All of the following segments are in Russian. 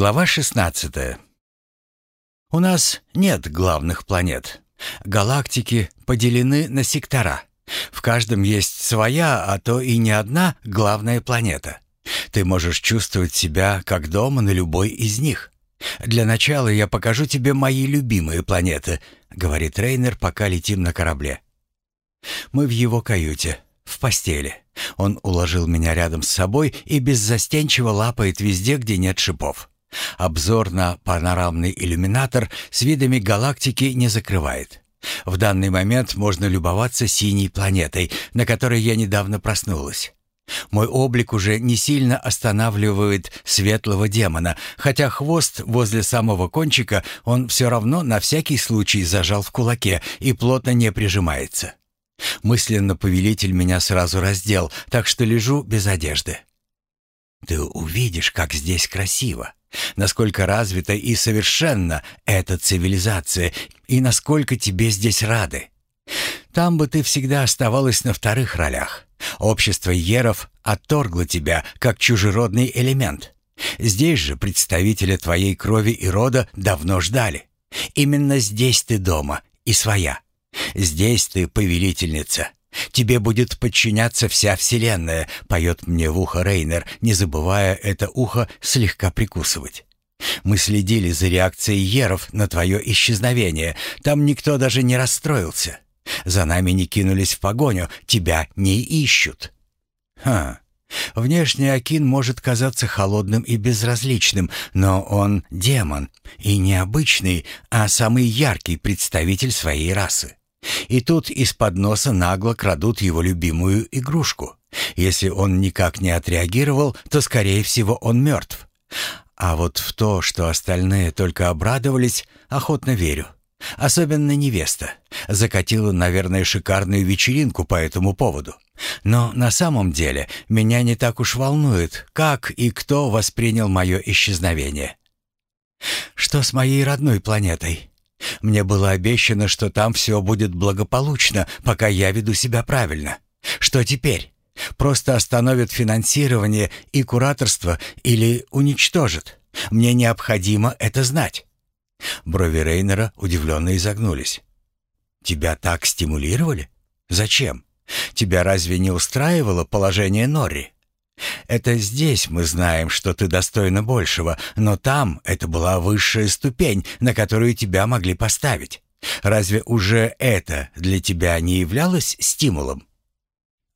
Глава 16. У нас нет главных планет. Галактики поделены на сектора. В каждом есть своя, а то и не одна главная планета. Ты можешь чувствовать себя как дома на любой из них. Для начала я покажу тебе мои любимые планеты, говорит Рейнер, пока летим на корабле. Мы в его каюте, в постели. Он уложил меня рядом с собой и беззастенчиво лапает везде, где нет шипов. Обзор на панорамный иллюминатор с видами галактики не закрывает. В данный момент можно любоваться синей планетой, на которой я недавно проснулась. Мой облик уже не сильно останавливает светлого демона, хотя хвост возле самого кончика он все равно на всякий случай зажал в кулаке и плотно не прижимается. Мысленно повелитель меня сразу раздел, так что лежу без одежды. Ты увидишь, как здесь красиво, насколько развита и совершенна эта цивилизация, и насколько тебе здесь рады. Там бы ты всегда оставалась на вторых ролях. Общество Еров отторгло тебя, как чужеродный элемент. Здесь же представители твоей крови и рода давно ждали. Именно здесь ты дома и своя. Здесь ты повелительница. Тебе будет подчиняться вся вселенная, поет мне в ухо Рейнер, не забывая это ухо слегка прикусывать. Мы следили за реакцией Еров на твое исчезновение. Там никто даже не расстроился. За нами не кинулись в погоню, тебя не ищут. Ха. Внешне Акин может казаться холодным и безразличным, но он демон, и не обычный, а самый яркий представитель своей расы. И тут из-под носа нагло крадут его любимую игрушку. Если он никак не отреагировал, то, скорее всего, он мертв. А вот в то, что остальные только обрадовались, охотно верю. Особенно невеста. Закатила, наверное, шикарную вечеринку по этому поводу. Но на самом деле меня не так уж волнует, как и кто воспринял мое исчезновение. Что с моей родной планетой? Мне было обещано, что там все будет благополучно, пока я веду себя правильно. Что теперь? Просто остановят финансирование и кураторство или уничтожат? Мне необходимо это знать». Брови Рейнера удивленно изогнулись. «Тебя так стимулировали? Зачем? Тебя разве не устраивало положение Норри?» Это здесь мы знаем, что ты достойна большего, но там это была высшая ступень, на которую тебя могли поставить. Разве уже это для тебя не являлось стимулом?»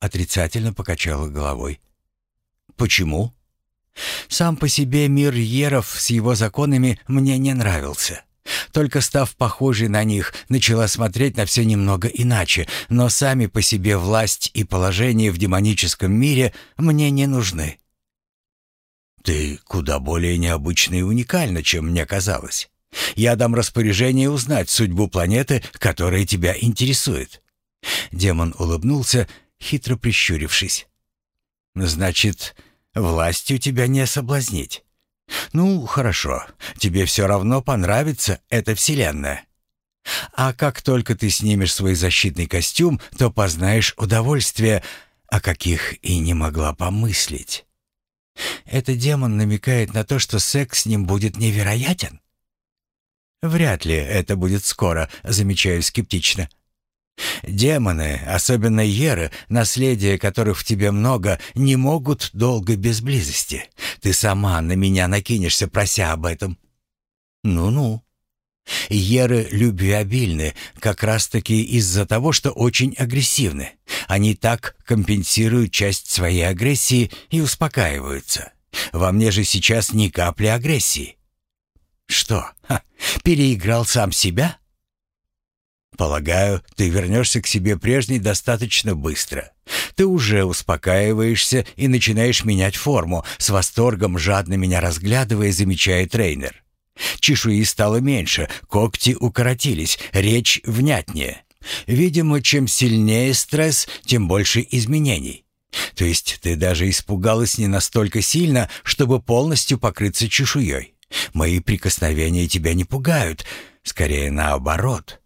Отрицательно покачала головой. «Почему?» «Сам по себе мир Еров с его законами мне не нравился. Только став похожей на них, начала смотреть на все немного иначе, но сами по себе власть и положение в демоническом мире мне не нужны. Ты куда более необычна и уникальна, чем мне казалось. Я дам распоряжение узнать судьбу планеты, которая тебя интересует. Демон улыбнулся, хитро прищурившись. Значит, властью тебя не соблазнить. «Ну, хорошо. Тебе все равно понравится эта вселенная. А как только ты снимешь свой защитный костюм, то познаешь удовольствие, о каких и не могла помыслить. Этот демон намекает на то, что секс с ним будет невероятен?» «Вряд ли это будет скоро», — замечаю скептично. Демоны, особенно Еры, наследие которых в тебе много, не могут долго без близости. Ты сама на меня накинешься, прося об этом. Ну-ну. Еры любвеобильны, как раз-таки из-за того, что очень агрессивны. Они так компенсируют часть своей агрессии и успокаиваются. Во мне же сейчас ни капли агрессии. Что, ха, переиграл сам себя? Полагаю, ты вернешься к себе прежней достаточно быстро. Ты уже успокаиваешься и начинаешь менять форму, с восторгом жадно меня разглядывая, замечает трейнер. Чешуи стало меньше, когти укоротились, речь внятнее. Видимо, чем сильнее стресс, тем больше изменений. То есть ты даже испугалась не настолько сильно, чтобы полностью покрыться чешуей. Мои прикосновения тебя не пугают, скорее наоборот.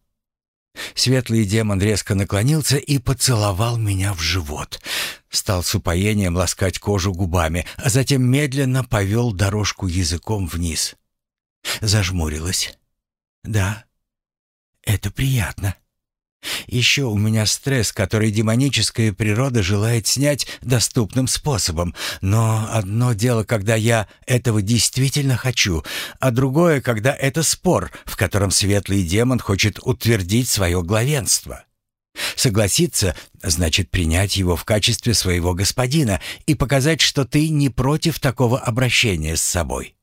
Светлый демон резко наклонился и поцеловал меня в живот. стал с упоением ласкать кожу губами, а затем медленно повел дорожку языком вниз. Зажмурилась. «Да, это приятно». Еще у меня стресс, который демоническая природа желает снять доступным способом. Но одно дело, когда я этого действительно хочу, а другое, когда это спор, в котором светлый демон хочет утвердить свое главенство. Согласиться значит принять его в качестве своего господина и показать, что ты не против такого обращения с собой.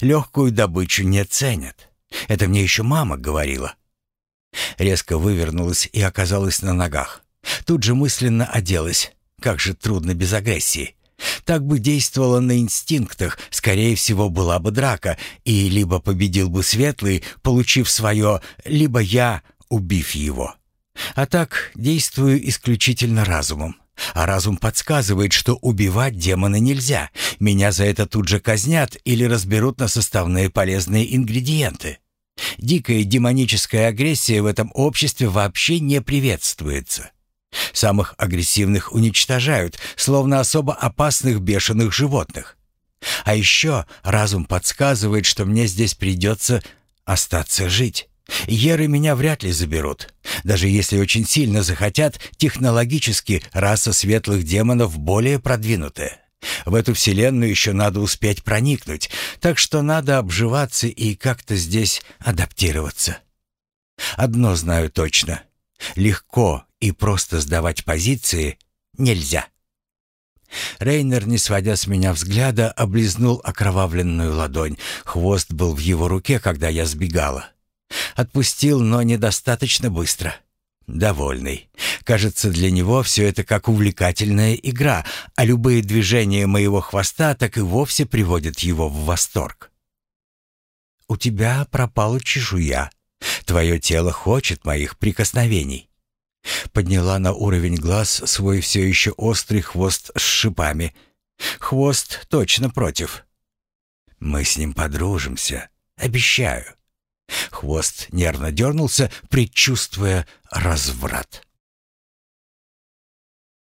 Легкую добычу не ценят. Это мне еще мама говорила. Резко вывернулась и оказалась на ногах. Тут же мысленно оделась. Как же трудно без агрессии. Так бы действовала на инстинктах, скорее всего, была бы драка, и либо победил бы Светлый, получив свое, либо я, убив его. А так действую исключительно разумом. А разум подсказывает, что убивать демона нельзя. Меня за это тут же казнят или разберут на составные полезные ингредиенты. Дикая демоническая агрессия в этом обществе вообще не приветствуется. Самых агрессивных уничтожают, словно особо опасных бешеных животных. А еще разум подсказывает, что мне здесь придется остаться жить. Еры меня вряд ли заберут. Даже если очень сильно захотят, технологически раса светлых демонов более продвинутая. В эту вселенную еще надо успеть проникнуть, так что надо обживаться и как-то здесь адаптироваться. Одно знаю точно. Легко и просто сдавать позиции нельзя. Рейнер, не сводя с меня взгляда, облизнул окровавленную ладонь. Хвост был в его руке, когда я сбегала. Отпустил, но недостаточно быстро. Довольный. Кажется, для него все это как увлекательная игра, а любые движения моего хвоста так и вовсе приводят его в восторг. «У тебя пропала чешуя. Твое тело хочет моих прикосновений». Подняла на уровень глаз свой все еще острый хвост с шипами. Хвост точно против. «Мы с ним подружимся. Обещаю». Хвост нервно дернулся, предчувствуя разврат.